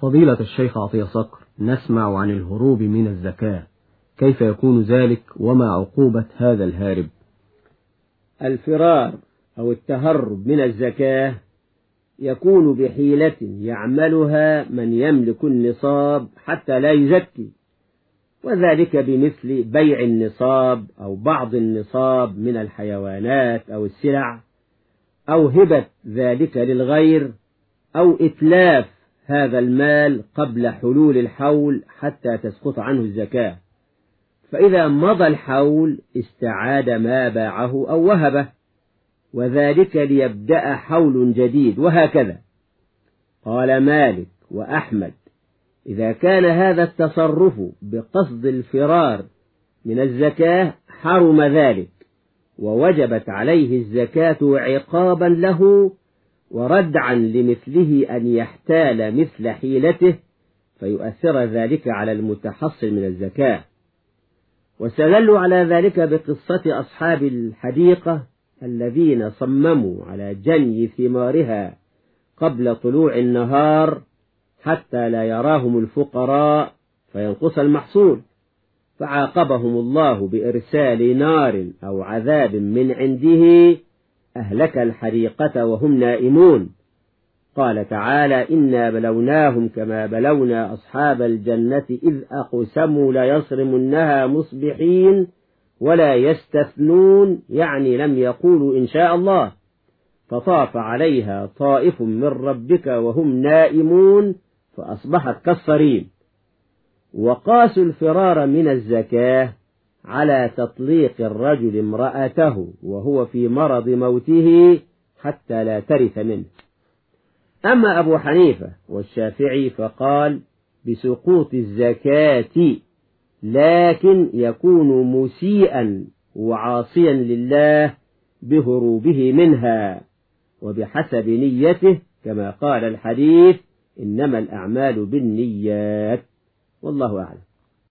فضيلة الشيخ عطية صقر نسمع عن الهروب من الزكاة كيف يكون ذلك وما عقوبة هذا الهارب؟ الفرار أو التهرب من الزكاة يكون بحيلة يعملها من يملك النصاب حتى لا يزكي وذلك بمثل بيع النصاب أو بعض النصاب من الحيوانات أو السلع أو هبة ذلك للغير أو إتلاف هذا المال قبل حلول الحول حتى تسقط عنه الزكاة. فإذا مضى الحول استعاد ما باعه أو وهبه وذلك ليبدأ حول جديد وهكذا. قال مالك وأحمد إذا كان هذا التصرف بقصد الفرار من الزكاة حرم ذلك ووجبت عليه الزكاة عقابا له وردعا لمثله أن يحتال مثل حيلته فيؤثر ذلك على المتحصل من الزكاة. واستدلوا على ذلك بقصة أصحاب الحديقة الذين صمموا على جني ثمارها قبل طلوع النهار حتى لا يراهم الفقراء فينقص المحصول. فعاقبهم الله بإرسال نار أو عذاب من عنده أهلك الحريقة وهم نائمون. قال تعالى إنا بلوناهم كما بلونا أصحاب الجنة إذ أقسموا ليصرمنها مصبحين ولا يستثنون يعني لم يقولوا إن شاء الله. فطاف عليها طائف من ربك وهم نائمون فأصبحت كالصريم. وقاسوا الفرار من الزكاة على تطليق الرجل امرأته وهو في مرض موته حتى لا ترث منه. أما أبو حنيفة والشافعي فقال بسقوط الزكاة لكن يكون مسيئا وعاصيا لله بهروبه منها وبحسب نيته كما قال الحديث إنما الأعمال بالنيات. والله أعلم.